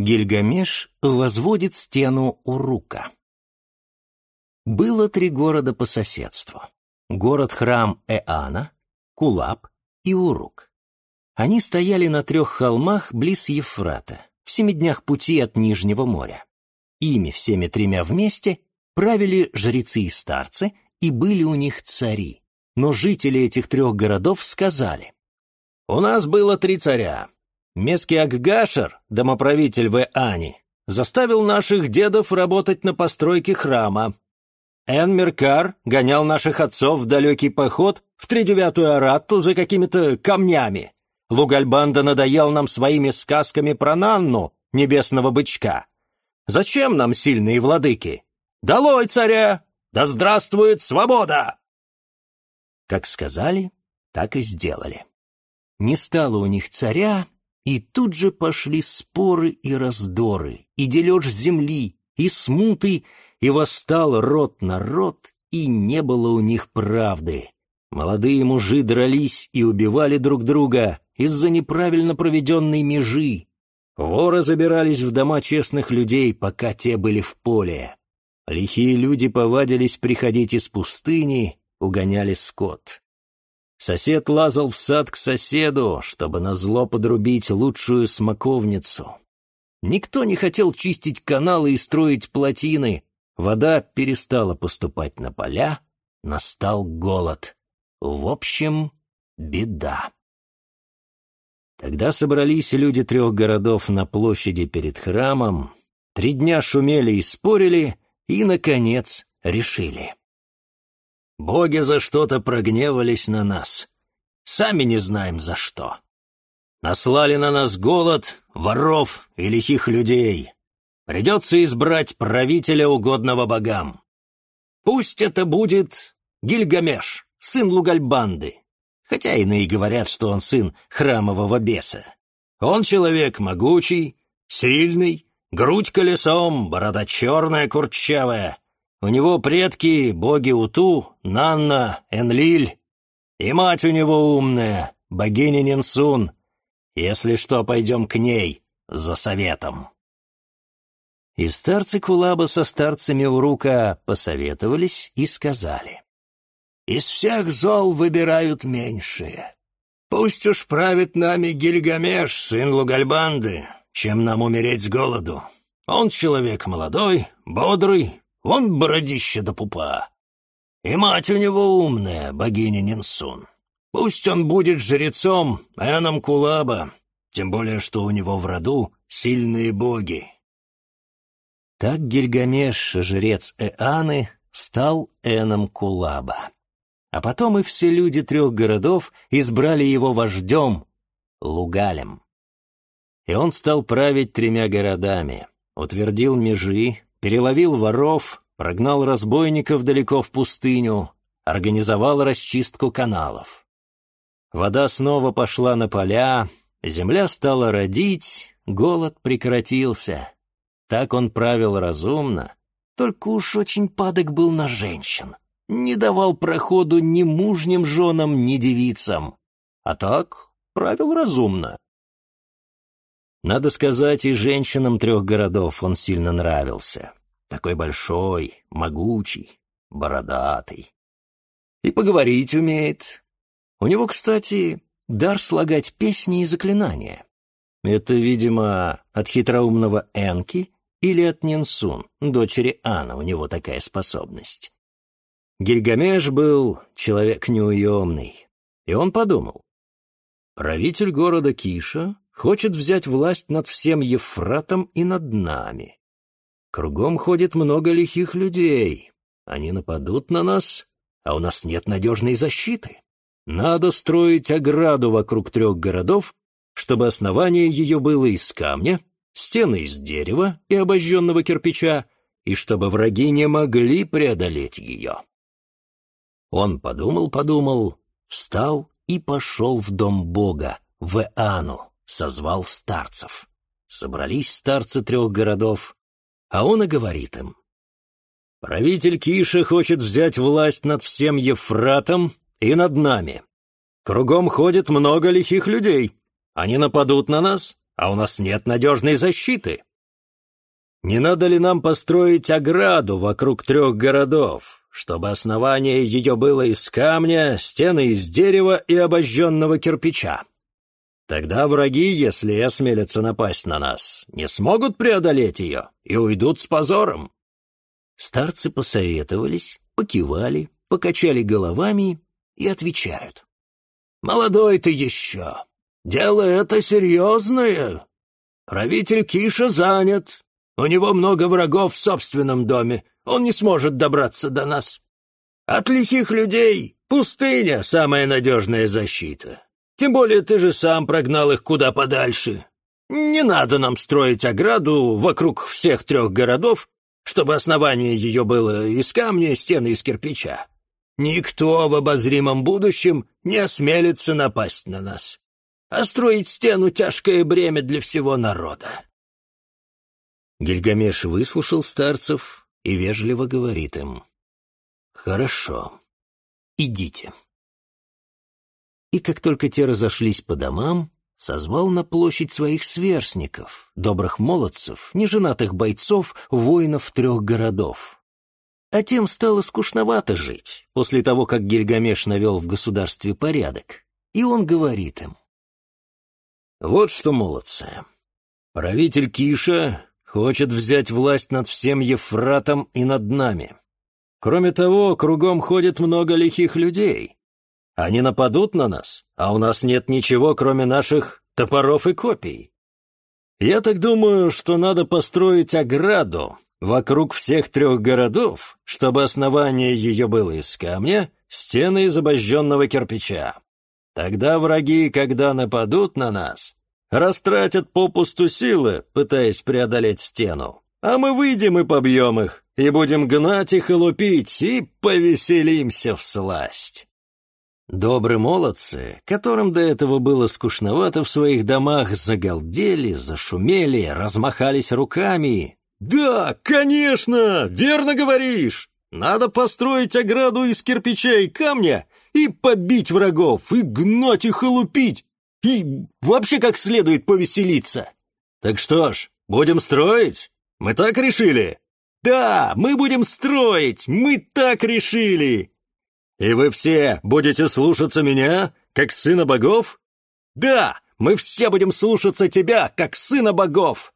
Гильгамеш возводит стену Урука. Было три города по соседству. Город-храм Эана, Кулаб и Урук. Они стояли на трех холмах близ Ефрата, в семи днях пути от Нижнего моря. Ими всеми тремя вместе правили жрецы и старцы, и были у них цари. Но жители этих трех городов сказали, «У нас было три царя. Мескиак-Гашер, домоправитель в Эани, заставил наших дедов работать на постройке храма, Энмеркар гонял наших отцов в далекий поход в тридевятую Аратту за какими-то камнями. Лугальбанда надоел нам своими сказками про Нанну, небесного бычка. Зачем нам сильные владыки? Долой царя! Да здравствует свобода!» Как сказали, так и сделали. Не стало у них царя, и тут же пошли споры и раздоры, и дележ земли, и смуты, и восстал род на род, и не было у них правды. Молодые мужи дрались и убивали друг друга из-за неправильно проведенной межи. Воры забирались в дома честных людей, пока те были в поле. Лихие люди повадились приходить из пустыни, угоняли скот. Сосед лазал в сад к соседу, чтобы назло подрубить лучшую смоковницу. Никто не хотел чистить каналы и строить плотины, Вода перестала поступать на поля, настал голод. В общем, беда. Тогда собрались люди трех городов на площади перед храмом, три дня шумели и спорили, и, наконец, решили. Боги за что-то прогневались на нас. Сами не знаем за что. Наслали на нас голод, воров и лихих людей. Придется избрать правителя, угодного богам. Пусть это будет Гильгамеш, сын Лугальбанды, хотя иные говорят, что он сын храмового беса. Он человек могучий, сильный, грудь колесом, борода черная, курчавая. У него предки боги Уту, Нанна, Энлиль, и мать у него умная, богиня Нинсун. Если что, пойдем к ней за советом. И старцы Кулаба со старцами Урука посоветовались и сказали. «Из всех зол выбирают меньшие. Пусть уж правит нами Гильгамеш, сын Лугальбанды, чем нам умереть с голоду. Он человек молодой, бодрый, он бородище до пупа. И мать у него умная, богиня Нинсун. Пусть он будет жрецом Эном Кулаба, тем более, что у него в роду сильные боги, так Гильгамеш, жрец Эаны, стал Эном Кулаба. А потом и все люди трех городов избрали его вождем, Лугалем. И он стал править тремя городами, утвердил межи, переловил воров, прогнал разбойников далеко в пустыню, организовал расчистку каналов. Вода снова пошла на поля, земля стала родить, голод прекратился. Так он правил разумно, только уж очень падок был на женщин. Не давал проходу ни мужним женам, ни девицам. А так правил разумно. Надо сказать, и женщинам трех городов он сильно нравился. Такой большой, могучий, бородатый. И поговорить умеет. У него, кстати, дар слагать песни и заклинания. Это, видимо, от хитроумного Энки или от Нинсун, дочери Анна, у него такая способность. Гильгамеш был человек неуемный, и он подумал. Правитель города Киша хочет взять власть над всем Ефратом и над нами. Кругом ходит много лихих людей. Они нападут на нас, а у нас нет надежной защиты. Надо строить ограду вокруг трех городов, чтобы основание ее было из камня, стены из дерева и обожженного кирпича, и чтобы враги не могли преодолеть ее. Он подумал-подумал, встал и пошел в дом Бога, в Эану, созвал старцев. Собрались старцы трех городов, а он и говорит им. «Правитель Киша хочет взять власть над всем Ефратом и над нами. Кругом ходит много лихих людей. Они нападут на нас, а у нас нет надежной защиты. не надо ли нам построить ограду вокруг трех городов, чтобы основание ее было из камня, стены из дерева и обожженного кирпича? Тогда враги, если осмелятся напасть на нас, не смогут преодолеть ее и уйдут с позором». Старцы посоветовались, покивали, покачали головами и отвечают. «Молодой ты еще. Дело это серьезное. Правитель Киша занят, у него много врагов в собственном доме. Он не сможет добраться до нас. От лихих людей пустыня — самая надежная защита. Тем более ты же сам прогнал их куда подальше. Не надо нам строить ограду вокруг всех трех городов, чтобы основание ее было из камня, стены из кирпича. Никто в обозримом будущем не осмелится напасть на нас. А строить стену — тяжкое бремя для всего народа. Гильгамеш выслушал старцев и вежливо говорит им, «Хорошо, идите». И как только те разошлись по домам, созвал на площадь своих сверстников, добрых молодцев, неженатых бойцов, воинов трех городов. А тем стало скучновато жить, после того, как Гильгамеш навел в государстве порядок. И он говорит им, «Вот что, молодцы, правитель Киша Хочет взять власть над всем Ефратом и над нами. Кроме того, кругом ходит много лихих людей. Они нападут на нас, а у нас нет ничего, кроме наших топоров и копий. Я так думаю, что надо построить ограду вокруг всех трех городов, чтобы основание ее было из камня, стены из обожженного кирпича. Тогда враги, когда нападут на нас, растратят попусту силы, пытаясь преодолеть стену. А мы выйдем и побьем их, и будем гнать их и лупить, и повеселимся в сласть. Добрые молодцы, которым до этого было скучновато в своих домах, загалдели, зашумели, размахались руками. «Да, конечно, верно говоришь! Надо построить ограду из кирпича и камня и побить врагов, и гнать их и лупить, и вообще как следует повеселиться. Так что ж, будем строить? Мы так решили? Да, мы будем строить, мы так решили. И вы все будете слушаться меня, как сына богов? Да, мы все будем слушаться тебя, как сына богов.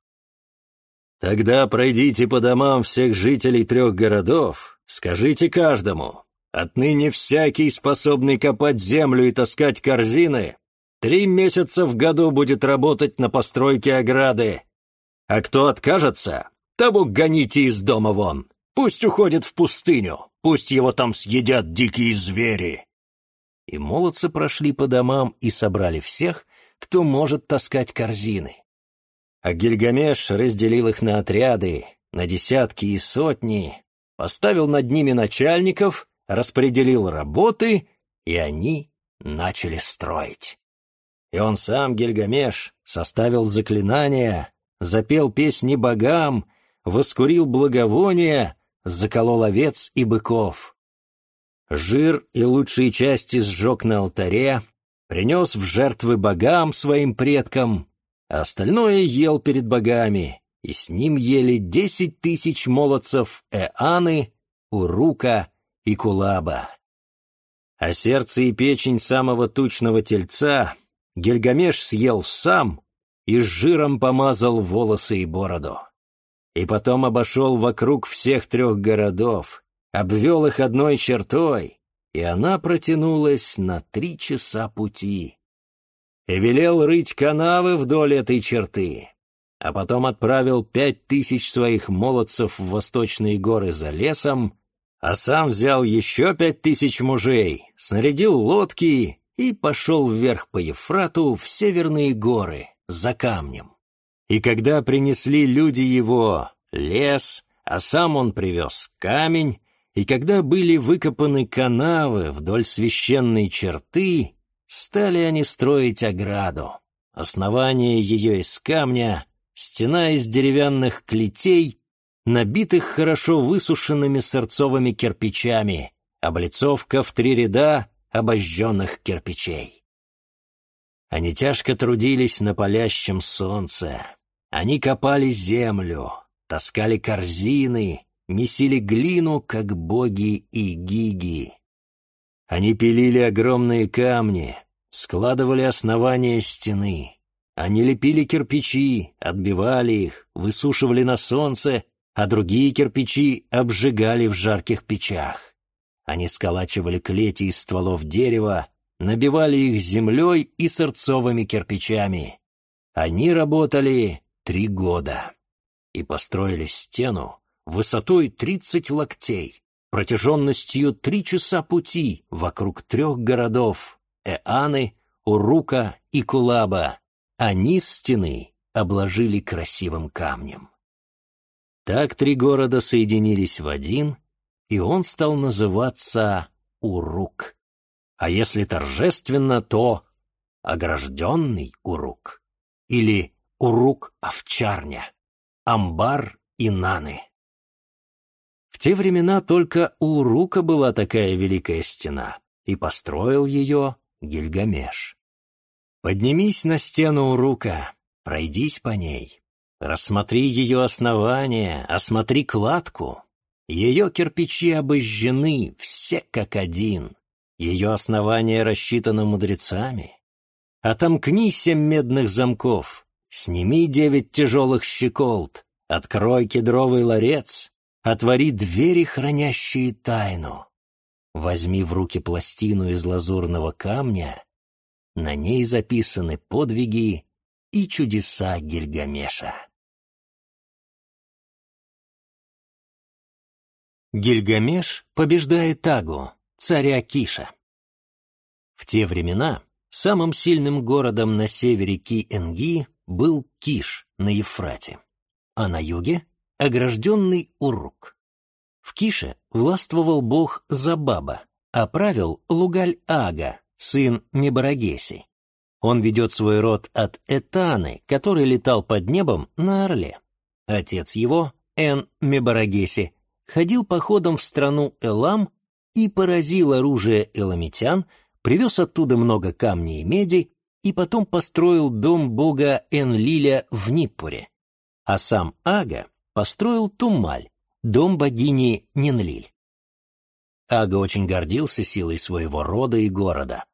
Тогда пройдите по домам всех жителей трех городов, скажите каждому, отныне всякий, способный копать землю и таскать корзины, Три месяца в году будет работать на постройке ограды. А кто откажется, того гоните из дома вон. Пусть уходит в пустыню, пусть его там съедят дикие звери». И молодцы прошли по домам и собрали всех, кто может таскать корзины. А Гильгамеш разделил их на отряды, на десятки и сотни, поставил над ними начальников, распределил работы, и они начали строить. И он сам, Гильгамеш, составил заклинания, запел песни богам, воскурил благовония, заколол овец и быков. Жир и лучшие части сжег на алтаре, принес в жертвы богам своим предкам, а остальное ел перед богами, и с ним ели десять тысяч молодцев Эаны, Урука и Кулаба. А сердце и печень самого тучного тельца Гильгамеш съел сам и с жиром помазал волосы и бороду. И потом обошел вокруг всех трех городов, обвел их одной чертой, и она протянулась на три часа пути. И велел рыть канавы вдоль этой черты, а потом отправил пять тысяч своих молодцев в восточные горы за лесом, а сам взял еще пять тысяч мужей, снарядил лодки и пошел вверх по Ефрату в северные горы, за камнем. И когда принесли люди его лес, а сам он привез камень, и когда были выкопаны канавы вдоль священной черты, стали они строить ограду. Основание ее из камня, стена из деревянных клетей, набитых хорошо высушенными сырцовыми кирпичами, облицовка в три ряда обожженных кирпичей. Они тяжко трудились на палящем солнце. Они копали землю, таскали корзины, месили глину, как боги и гиги. Они пилили огромные камни, складывали основания стены. Они лепили кирпичи, отбивали их, высушивали на солнце, а другие кирпичи обжигали в жарких печах. Они сколачивали клети из стволов дерева, набивали их землей и сырцовыми кирпичами. Они работали три года и построили стену высотой тридцать локтей, протяженностью три часа пути вокруг трех городов — Эаны, Урука и Кулаба, а низ стены обложили красивым камнем. Так три города соединились в один, и он стал называться Урук. А если торжественно, то огражденный Урук или Урук-овчарня, амбар и наны. В те времена только у Урука была такая великая стена, и построил ее Гильгамеш. Поднимись на стену Урука, пройдись по ней, рассмотри ее основание, осмотри кладку. Ее кирпичи обожжены, все как один. Ее основание рассчитано мудрецами. Отомкни семь медных замков, сними девять тяжелых щеколд, открой кедровый ларец, отвори двери, хранящие тайну. Возьми в руки пластину из лазурного камня, на ней записаны подвиги и чудеса Гильгамеша. Гильгамеш побеждает Тагу, царя Киша. В те времена самым сильным городом на севере Ки-Энги был Киш на Ефрате, а на юге — огражденный Урук. В Кише властвовал бог Забаба, а правил Лугаль-Ага, сын Мебарагеси. Он ведет свой род от Этаны, который летал под небом на орле. Отец его, Эн Мебарагеси, ходил походом в страну Элам и поразил оружие эламитян, привез оттуда много камней и меди и потом построил дом бога Энлиля в Ниппуре. А сам Ага построил Тумаль, дом богини Нинлиль. Ага очень гордился силой своего рода и города.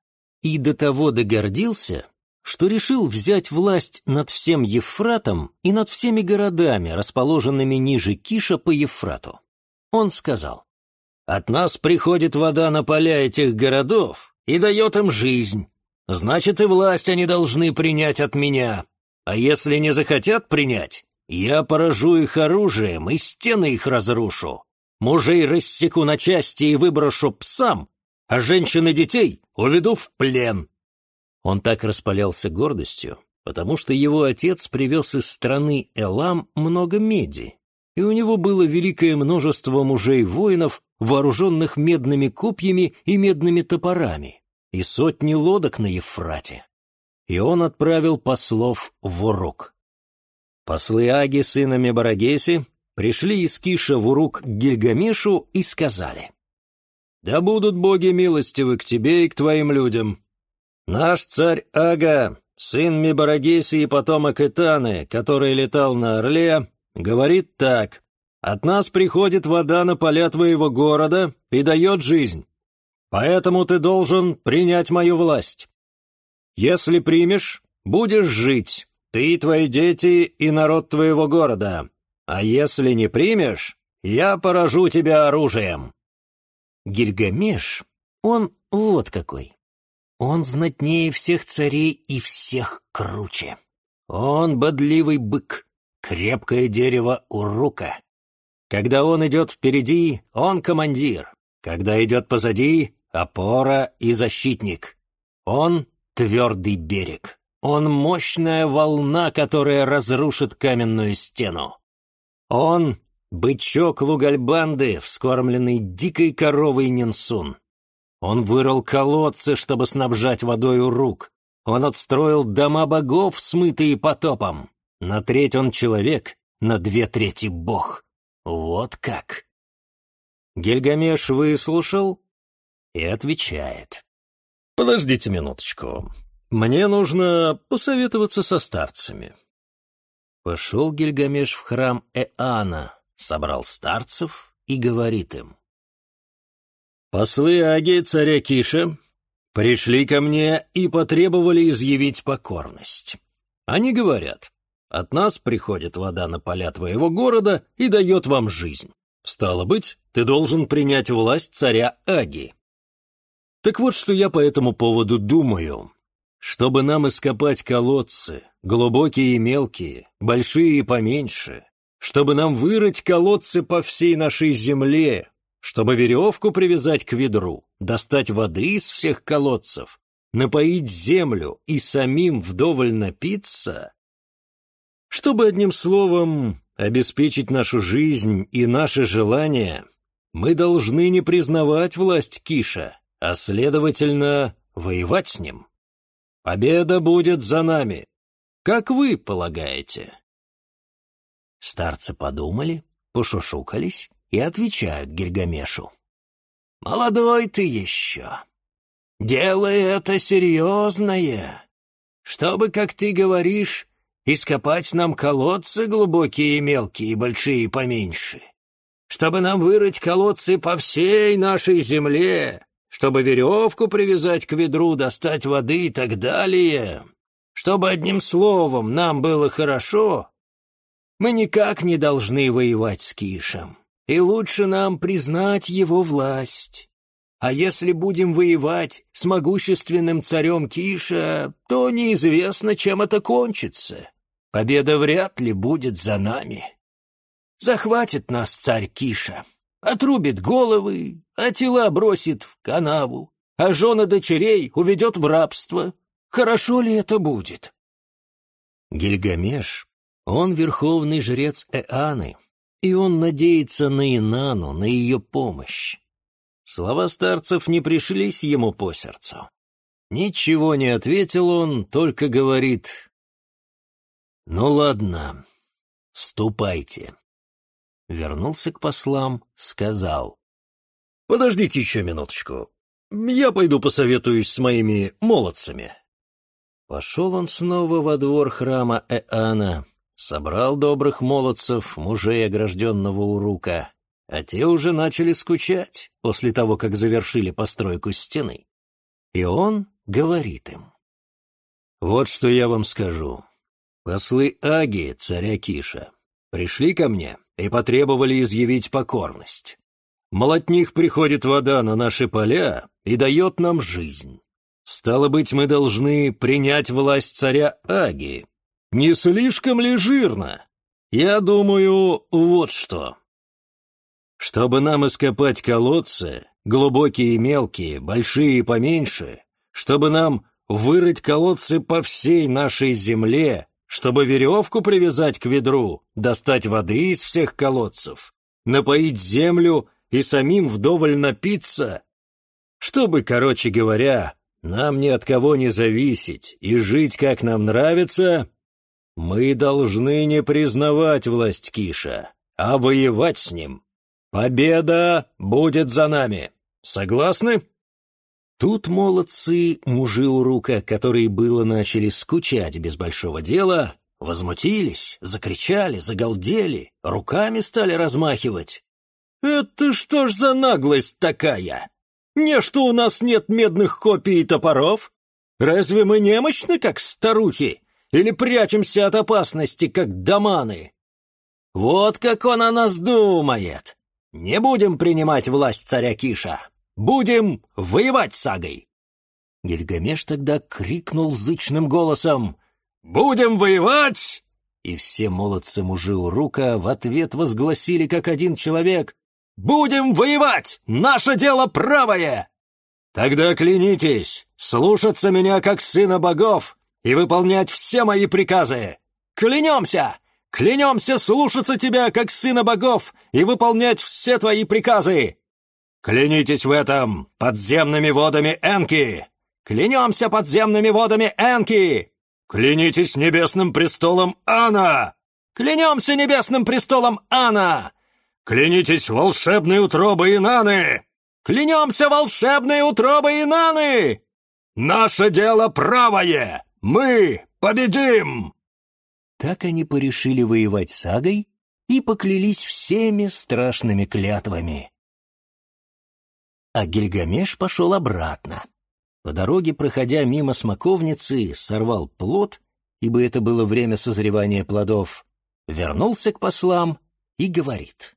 И до того догордился, что решил взять власть над всем Ефратом и над всеми городами, расположенными ниже Киша по Ефрату. Он сказал, «От нас приходит вода на поля этих городов и дает им жизнь. Значит, и власть они должны принять от меня. А если не захотят принять, я поражу их оружием и стены их разрушу. Мужей рассеку на части и выброшу псам, а женщин и детей уведу в плен». Он так распалялся гордостью, потому что его отец привез из страны Элам много меди, и у него было великое множество мужей-воинов, вооруженных медными копьями и медными топорами, и сотни лодок на Ефрате. И он отправил послов в Урук. Послы Аги сына Мебарагеси пришли из Киша в Урук к Гильгамешу и сказали, «Да будут боги милостивы к тебе и к твоим людям. Наш царь Ага, сын Мебарагеси и потомок Итаны, который летал на Орле, Говорит так. От нас приходит вода на поля твоего города и дает жизнь. Поэтому ты должен принять мою власть. Если примешь, будешь жить, ты, твои дети и народ твоего города. А если не примешь, я поражу тебя оружием». Гильгамеш, он вот какой. Он знатнее всех царей и всех круче. Он бодливый бык, крепкое дерево урука. Когда он идет впереди, он командир. Когда идет позади, опора и защитник. Он твердый берег. Он мощная волна, которая разрушит каменную стену. Он бычок лугальбанды, вскормленный дикой коровой Нинсун. Он вырыл колодцы, чтобы снабжать водой рук. Он отстроил дома богов, смытые потопом. На треть он человек, на две трети бог. Вот как. Гильгамеш выслушал и отвечает. «Подождите минуточку. Мне нужно посоветоваться со старцами. Пошел Гильгамеш в храм Эана, собрал старцев и говорит им. «Послы Аги, царя Киша, пришли ко мне и потребовали изъявить покорность. Они говорят, от нас приходит вода на поля твоего города и дает вам жизнь. Стало быть, ты должен принять власть царя Аги. Так вот, что я по этому поводу думаю. Чтобы нам ископать колодцы, глубокие и мелкие, большие и поменьше, чтобы нам вырыть колодцы по всей нашей земле, чтобы веревку привязать к ведру, достать воды из всех колодцев, напоить землю и самим вдоволь напиться, чтобы, одним словом, обеспечить нашу жизнь и наши желания, мы должны не признавать власть Киша, а, следовательно, воевать с ним. Победа будет за нами. Как вы полагаете?» Старцы подумали, пошушукались и отвечают Гильгамешу. «Молодой ты еще. Дело это серьезное. Чтобы, как ты говоришь, ископать нам колодцы глубокие и мелкие, большие и поменьше. Чтобы нам вырыть колодцы по всей нашей земле, чтобы веревку привязать к ведру, достать воды и так далее. Чтобы, одним словом, нам было хорошо, мы никак не должны воевать с Кишем, и лучше нам признать его власть. А если будем воевать с могущественным царем Киша, то неизвестно, чем это кончится. Победа вряд ли будет за нами. Захватит нас царь Киша, отрубит головы, а тела бросит в канаву, а жены дочерей уведет в рабство. Хорошо ли это будет? Гильгамеш, он верховный жрец Эаны, и он надеется на Инану, на ее помощь. Слова старцев не пришлись ему по сердцу. Ничего не ответил он, только говорит, «Ну ладно, ступайте». Вернулся к послам, сказал, «Подождите еще минуточку. Я пойду посоветуюсь с моими молодцами». Пошел он снова во двор храма Эана, собрал добрых молодцев, мужей огражденного урука, а те уже начали скучать после того, как завершили постройку стены. И он говорит им, «Вот что я вам скажу. Послы Аги, царя Киша, пришли ко мне и потребовали изъявить покорность. Мол, от них приходит вода на наши поля и дает нам жизнь. Стало быть, мы должны принять власть царя Аги. Не слишком ли жирно? Я думаю, вот что. Чтобы нам ископать колодцы, глубокие и мелкие, большие и поменьше, чтобы нам вырыть колодцы по всей нашей земле, чтобы веревку привязать к ведру, достать воды из всех колодцев, напоить землю и самим вдоволь напиться. Чтобы, короче говоря, нам ни от кого не зависеть и жить, как нам нравится, мы должны не признавать власть Киша, а воевать с ним. Победа будет за нами. Согласны? Тут молодцы, мужи у рука, которые было начали скучать без большого дела, возмутились, закричали, загалдели, руками стали размахивать. «Это что ж за наглость такая? Не что у нас нет медных копий и топоров? Разве мы немощны, как старухи? Или прячемся от опасности, как доманы? Вот как он о нас думает. Не будем принимать власть царя Киша. Будем воевать с сагой!» Гильгамеш тогда крикнул зычным голосом «Будем воевать!» И все молодцы-мужи у рука в ответ возгласили как один человек Будем воевать! Наше дело правое!» «Тогда клянитесь, слушаться меня как сына богов и выполнять все мои приказы! Клянемся! Клянемся слушаться тебя как сына богов и выполнять все твои приказы! Клянитесь в этом подземными водами Энки! Клянемся подземными водами Энки! Клянитесь небесным престолом Ана! Клянемся небесным престолом Ана! Клянитесь волшебной утробой Инаны! Клянемся волшебной утробой Инаны! Наше дело правое! Мы победим!» Так они порешили воевать с Агой и поклялись всеми страшными клятвами. А Гильгамеш пошел обратно. По дороге, проходя мимо смоковницы, сорвал плод, ибо это было время созревания плодов, вернулся к послам и говорит.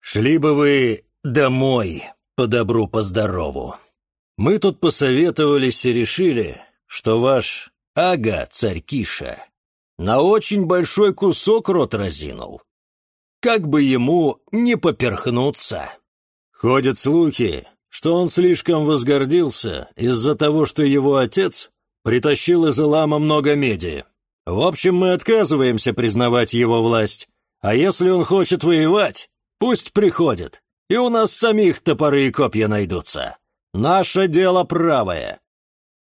«Шли бы вы домой, по добру, по здорову. Мы тут посоветовались и решили, что ваш Ага, царь Киша, на очень большой кусок рот разинул. Как бы ему не поперхнуться. Ходят слухи, что он слишком возгордился из-за того, что его отец притащил из Илама много меди. В общем, мы отказываемся признавать его власть, а если он хочет воевать, пусть приходит, и у нас самих топоры и копья найдутся. Наше дело правое.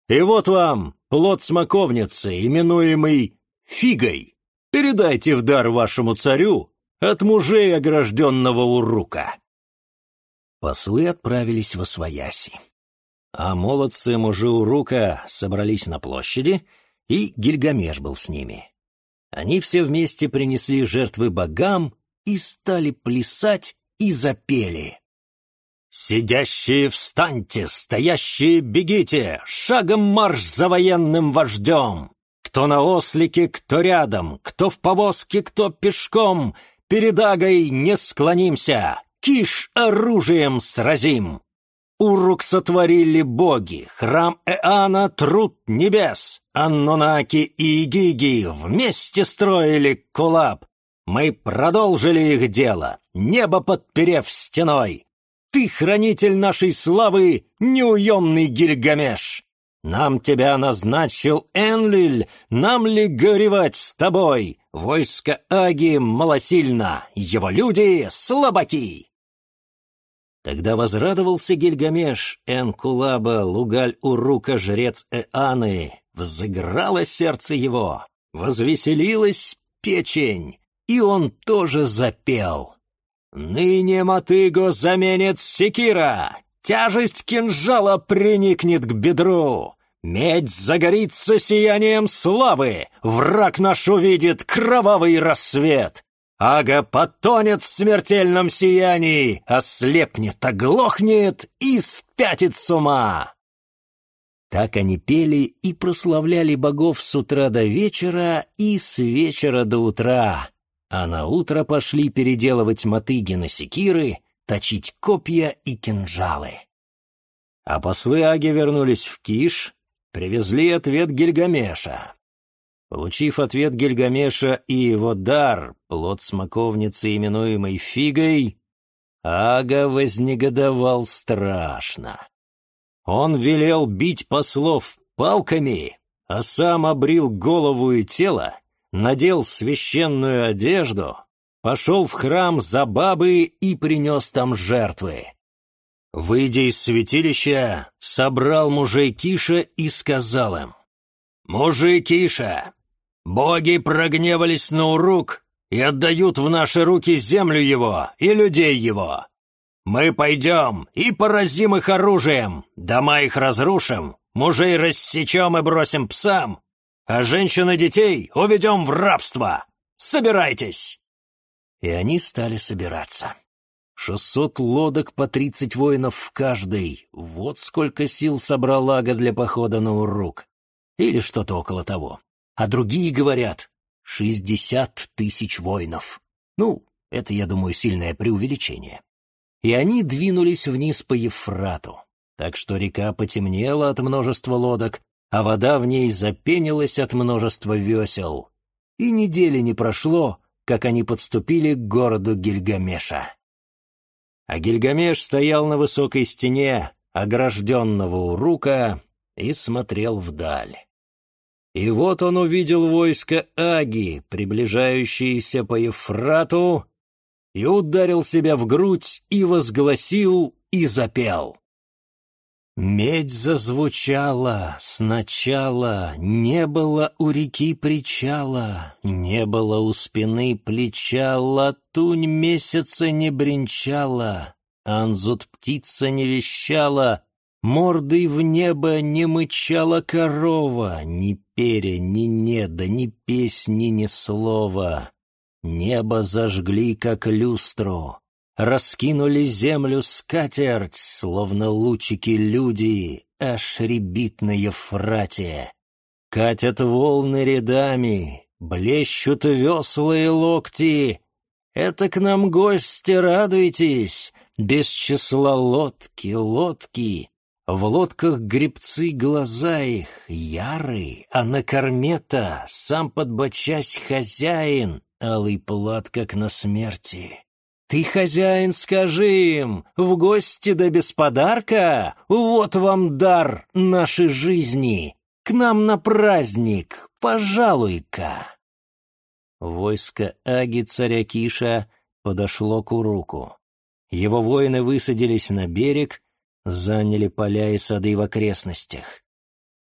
И вот вам плод смоковницы, именуемый фигой. Передайте в дар вашему царю от мужей огражденного урука». Послы отправились во свояси. А молодцы мужи урука собрались на площади, и Гильгамеш был с ними. Они все вместе принесли жертвы богам и стали плясать и запели. «Сидящие встаньте, стоящие бегите, шагом марш за военным вождем! Кто на ослике, кто рядом, кто в повозке, кто пешком, перед Агой не склонимся, киш оружием сразим!» Урук сотворили боги, храм Эана — труд небес, Аннунаки и Гиги вместе строили кулап. Мы продолжили их дело, небо подперев стеной. Ты хранитель нашей славы, неуемный Гильгамеш. Нам тебя назначил Энлиль, нам ли горевать с тобой? Войско Аги малосильно, его люди слабаки. Тогда возрадовался Гильгамеш, Энкулаба, Лугаль-Урука, жрец Эаны. Взыграло сердце его, возвеселилась печень, и он тоже запел. «Ныне мотыгу заменит секира, тяжесть кинжала приникнет к бедру, медь загорится сиянием славы, враг наш увидит кровавый рассвет, Ага потонет в смертельном сиянии, ослепнет, оглохнет и спятит с ума. Так они пели и прославляли богов с утра до вечера и с вечера до утра, а на утро пошли переделывать мотыги на секиры, точить копья и кинжалы. А послы Аги вернулись в Киш, привезли ответ Гильгамеша. Получив ответ Гильгамеша и его дар, плод смоковницы, именуемой фигой, Ага вознегодовал страшно. Он велел бить послов палками, а сам обрил голову и тело, надел священную одежду, пошел в храм за бабы и принес там жертвы. Выйдя из святилища, собрал мужей Киша и сказал им, «Мужи Киша, Боги прогневались на Урук и отдают в наши руки землю его и людей его. Мы пойдем и поразим их оружием, дома их разрушим, мужей рассечем и бросим псам, а женщин и детей уведем в рабство. Собирайтесь!» И они стали собираться. Шестьсот лодок по тридцать воинов в каждой. Вот сколько сил собрал Ага для похода на Урук. Или что-то около того а другие говорят «шестьдесят тысяч воинов». Ну, это, я думаю, сильное преувеличение. И они двинулись вниз по Ефрату, так что река потемнела от множества лодок, а вода в ней запенилась от множества весел. И недели не прошло, как они подступили к городу Гильгамеша. А Гильгамеш стоял на высокой стене, огражденного у рука, и смотрел вдаль. И вот он увидел войско Аги, приближающееся по Ефрату, и ударил себя в грудь, и возгласил, и запел. Медь зазвучала сначала, не было у реки причала, не было у спины плеча, латунь месяца не бренчала, анзут птица не вещала, Мордой в небо не мычала корова, Ни перья, ни неда, ни песни, ни слова. Небо зажгли, как люстру, Раскинули землю скатерть, Словно лучики люди, Аж ребит. Катят волны рядами, Блещут весла и локти. Это к нам гости, радуйтесь, Без числа лодки, лодки. В лодках гребцы глаза их яры, а на корме-то сам подбочась хозяин, алый плат, как на смерти. Ты, хозяин, скажи им, в гости да без подарка, вот вам дар нашей жизни, к нам на праздник, пожалуй-ка. Войско Аги царя Киша подошло к Уруку. Его воины высадились на берег, заняли поля и сады в окрестностях.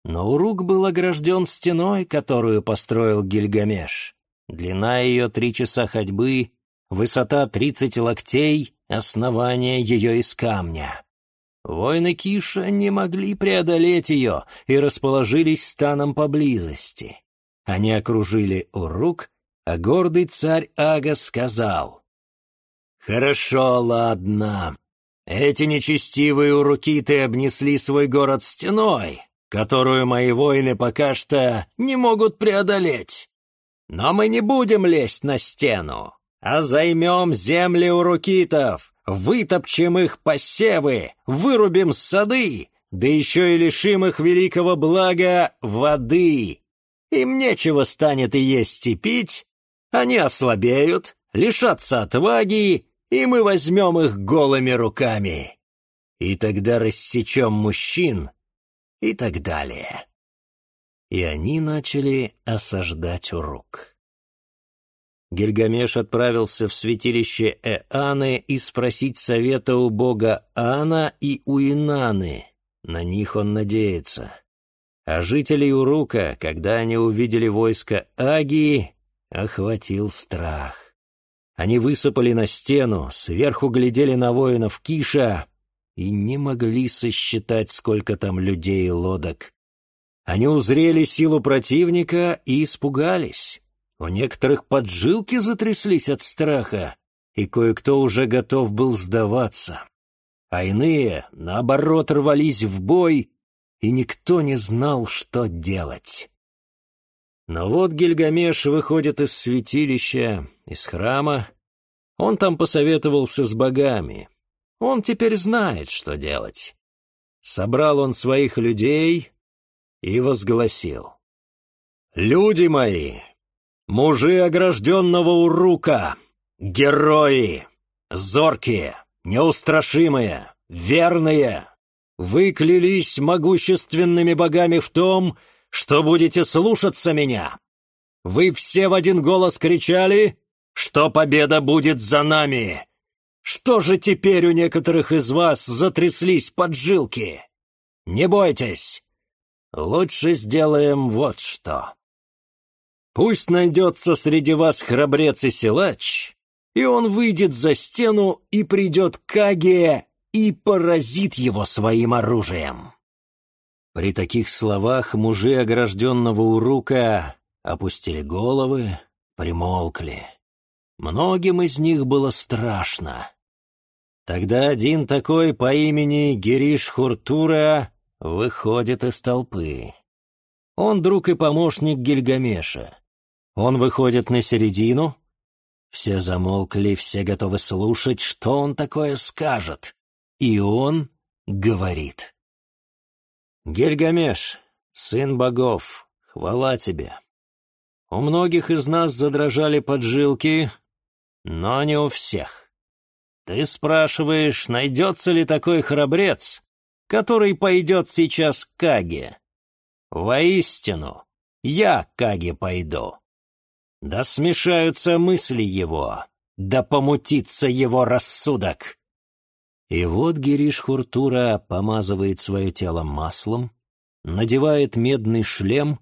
Но Урук был огражден стеной, которую построил Гильгамеш. Длина ее три часа ходьбы, высота тридцать локтей, основание ее из камня. Воины Киша не могли преодолеть ее и расположились станом поблизости. Они окружили Урук, а гордый царь Ага сказал, «Хорошо, ладно, эти нечестивые урукиты обнесли свой город стеной, которую мои воины пока что не могут преодолеть. Но мы не будем лезть на стену, а займем земли урукитов, вытопчем их посевы, вырубим сады, да еще и лишим их великого блага воды. Им нечего станет и есть и пить, они ослабеют, лишатся отваги и мы возьмем их голыми руками. И тогда рассечем мужчин и так далее. И они начали осаждать Урук. Гильгамеш отправился в святилище Эаны и спросить совета у бога Ана и у Инаны. На них он надеется. А жителей Урука, когда они увидели войско Агии, охватил страх. Они высыпали на стену, сверху глядели на воинов Киша и не могли сосчитать, сколько там людей и лодок. Они узрели силу противника и испугались. У некоторых поджилки затряслись от страха, и кое-кто уже готов был сдаваться. А иные, наоборот, рвались в бой, и никто не знал, что делать. Но вот Гильгамеш выходит из святилища, из храма. Он там посоветовался с богами. Он теперь знает, что делать. Собрал он своих людей и возгласил. «Люди мои, мужи огражденного Урука, герои, зоркие, неустрашимые, верные, вы клялись могущественными богами в том, что будете слушаться меня. Вы все в один голос кричали, что победа будет за нами. Что же теперь у некоторых из вас затряслись поджилки? Не бойтесь. Лучше сделаем вот что. Пусть найдется среди вас храбрец и силач, и он выйдет за стену и придет к Аге и поразит его своим оружием. При таких словах мужи огражденного урука опустили головы, примолкли. Многим из них было страшно. Тогда один такой по имени Гириш Хуртура выходит из толпы. Он друг и помощник Гильгамеша. Он выходит на середину. Все замолкли, все готовы слушать, что он такое скажет. И он говорит. Гильгамеш, сын богов, хвала тебе. У многих из нас задрожали поджилки, но не у всех. Ты спрашиваешь, найдется ли такой храбрец, который пойдет сейчас к Каге? Воистину, я к Каге пойду. Да смешаются мысли его, да помутится его рассудок. И вот Гириш Хуртура помазывает свое тело маслом, надевает медный шлем,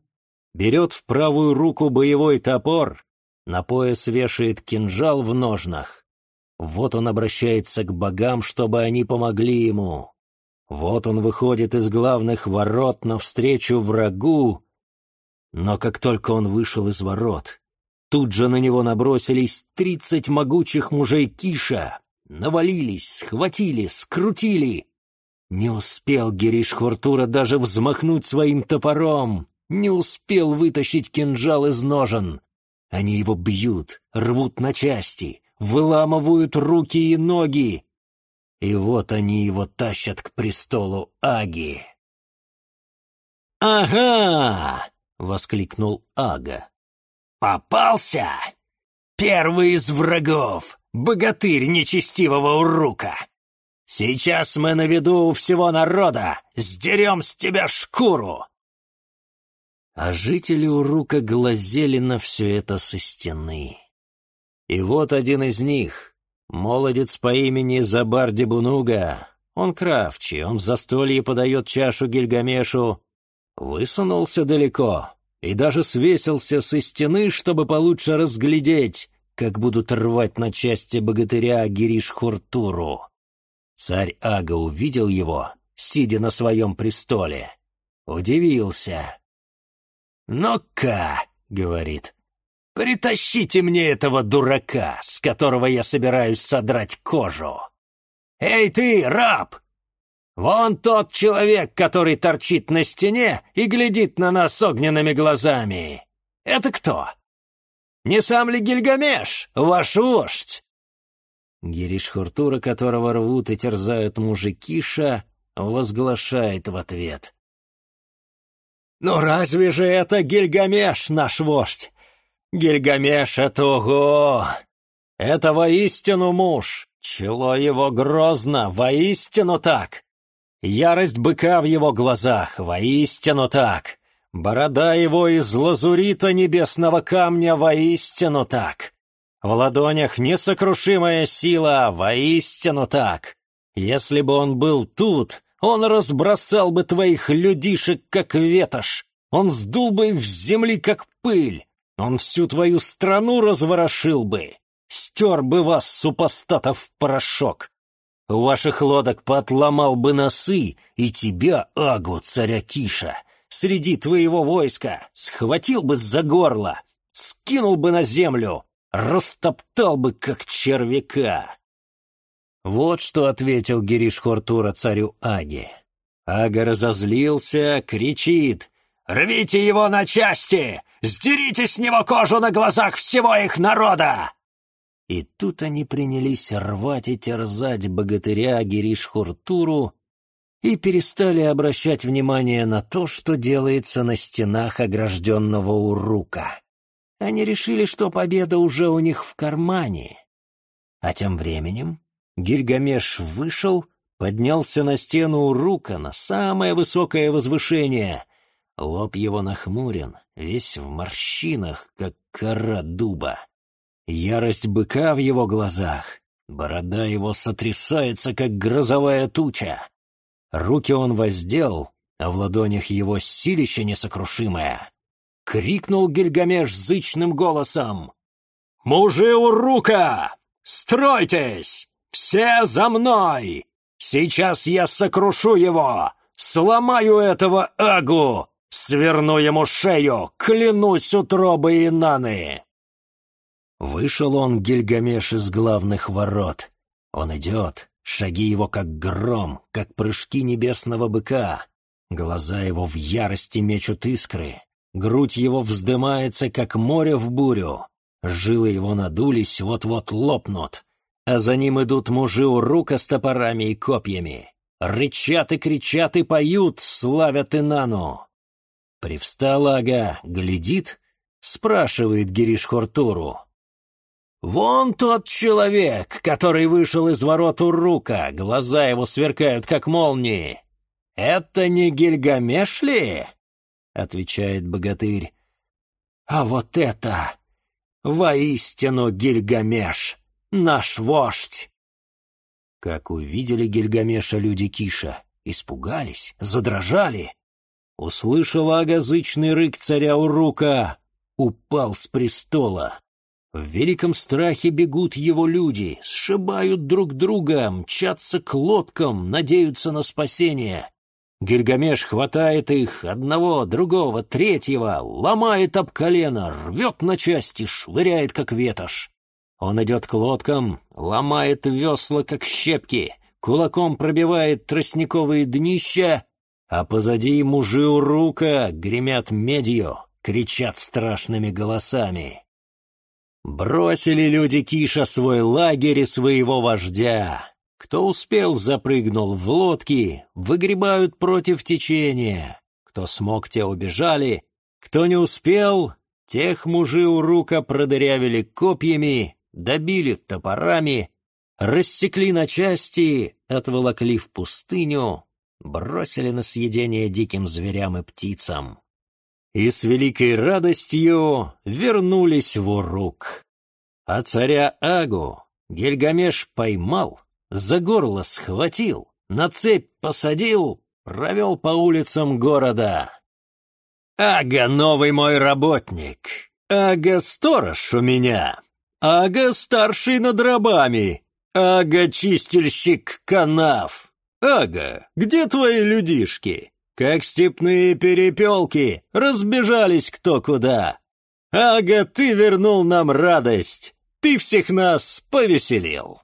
берет в правую руку боевой топор, на пояс вешает кинжал в ножнах. Вот он обращается к богам, чтобы они помогли ему. Вот он выходит из главных ворот навстречу врагу, но как только он вышел из ворот, тут же на него набросились тридцать могучих мужей Киша, навалились, схватили, скрутили. Не успел Гериш Хуртура даже взмахнуть своим топором, не успел вытащить кинжал из ножен. Они его бьют, рвут на части, выламывают руки и ноги, и вот они его тащат к престолу Аги. «Ага!» — воскликнул Ага. «Попался! Первый из врагов, богатырь нечестивого Урука! Сейчас мы на виду у всего народа, сдерем с тебя шкуру!» А жители Урука глазели на все это со стены. И вот один из них, Молодец по имени Забарди Бунуга. Он кравчий, он в застолье подает чашу Гильгамешу. Высунулся далеко и даже свесился со стены, чтобы получше разглядеть, как будут рвать на части богатыря Гириш-Хуртуру. Царь Ага увидел его, сидя на своем престоле. Удивился. «Ну-ка», — говорит, «Притащите мне этого дурака, с которого я собираюсь содрать кожу!» «Эй ты, раб! Вон тот человек, который торчит на стене и глядит на нас огненными глазами. Это кто? Не сам ли Гильгамеш, ваш вождь?» Гириш Хуртура, которого рвут и терзают мужикиша, возглашает в ответ. «Ну разве же это Гильгамеш, наш вождь? Гильгамеш — это ого! Это воистину муж! Чело его грозно, воистину так! Ярость быка в его глазах, воистину так! Борода его из лазурита небесного камня, воистину так! В ладонях несокрушимая сила, воистину так! Если бы он был тут, он разбросал бы твоих людишек, как ветошь, он сдул бы их с земли, как пыль, он всю твою страну разворошил бы, стер бы вас, супостатов, в порошок. Ваших лодок поотломал бы носы, и тебя, Агу, царя Киша, среди твоего войска схватил бы за горло, скинул бы на землю, растоптал бы, как червяка. Вот что ответил Гириш Хортура царю Аге. Ага разозлился, кричит. «Рвите его на части! Сдерите с него кожу на глазах всего их народа!» И тут они принялись рвать и терзать богатыря Гириш-Хуртуру и перестали обращать внимание на то, что делается на стенах огражденного Урука. Они решили, что победа уже у них в кармане. А тем временем Гильгамеш вышел, поднялся на стену Урука на самое высокое возвышение — Лоб его нахмурен, весь в морщинах, как кора дуба. Ярость быка в его глазах, борода его сотрясается, как грозовая туча. Руки он воздел, а в ладонях его силище несокрушимое. Крикнул Гильгамеш зычным голосом. «Мужи у рука! Стройтесь! Все за мной! Сейчас я сокрушу его! Сломаю этого Агу! Сверну ему шею, клянусь утробой Инаны!» Вышел он, Гильгамеш, из главных ворот. Он идет, шаги его как гром, как прыжки небесного быка. Глаза его в ярости мечут искры. Грудь его вздымается, как море в бурю. Жилы его надулись, вот-вот лопнут. А за ним идут мужи у рука с топорами и копьями. Рычат и кричат и поют, славят Инану. Привстал Ага, глядит, спрашивает Гириш-Хортуру. «Вон тот человек, который вышел из ворот Урука, глаза его сверкают, как молнии. Это не Гильгамеш ли?» — отвечает богатырь. «А вот это воистину Гильгамеш, наш вождь!» Как увидели Гильгамеша люди Киша, испугались, задрожали, Услышал агазычный рык царя Урука, упал с престола. В великом страхе бегут его люди, сшибают друг друга, мчатся к лодкам, надеются на спасение. Гильгамеш хватает их, одного, другого, третьего, ломает об колено, рвет на части, швыряет, как ветошь. Он идет к лодкам, ломает весла, как щепки, кулаком пробивает тростниковые днища, а позади мужи у рука гремят медью, кричат страшными голосами. Бросили люди Киша свой лагерь и своего вождя. Кто успел, запрыгнул в лодки, выгребают против течения. Кто смог, те убежали. Кто не успел, тех мужи у рука продырявили копьями, добили топорами, рассекли на части, отволокли в пустыню, бросили на съедение диким зверям и птицам и с великой радостью вернулись в Урук. А царя Агу Гильгамеш поймал, за горло схватил, на цепь посадил, провел по улицам города. «Ага, новый мой работник! Ага, сторож у меня! Ага, старший над рабами! Ага, чистильщик канав! Ага, где твои людишки?» Как степные перепелки, разбежались кто куда. Ага, ты вернул нам радость, ты всех нас повеселил.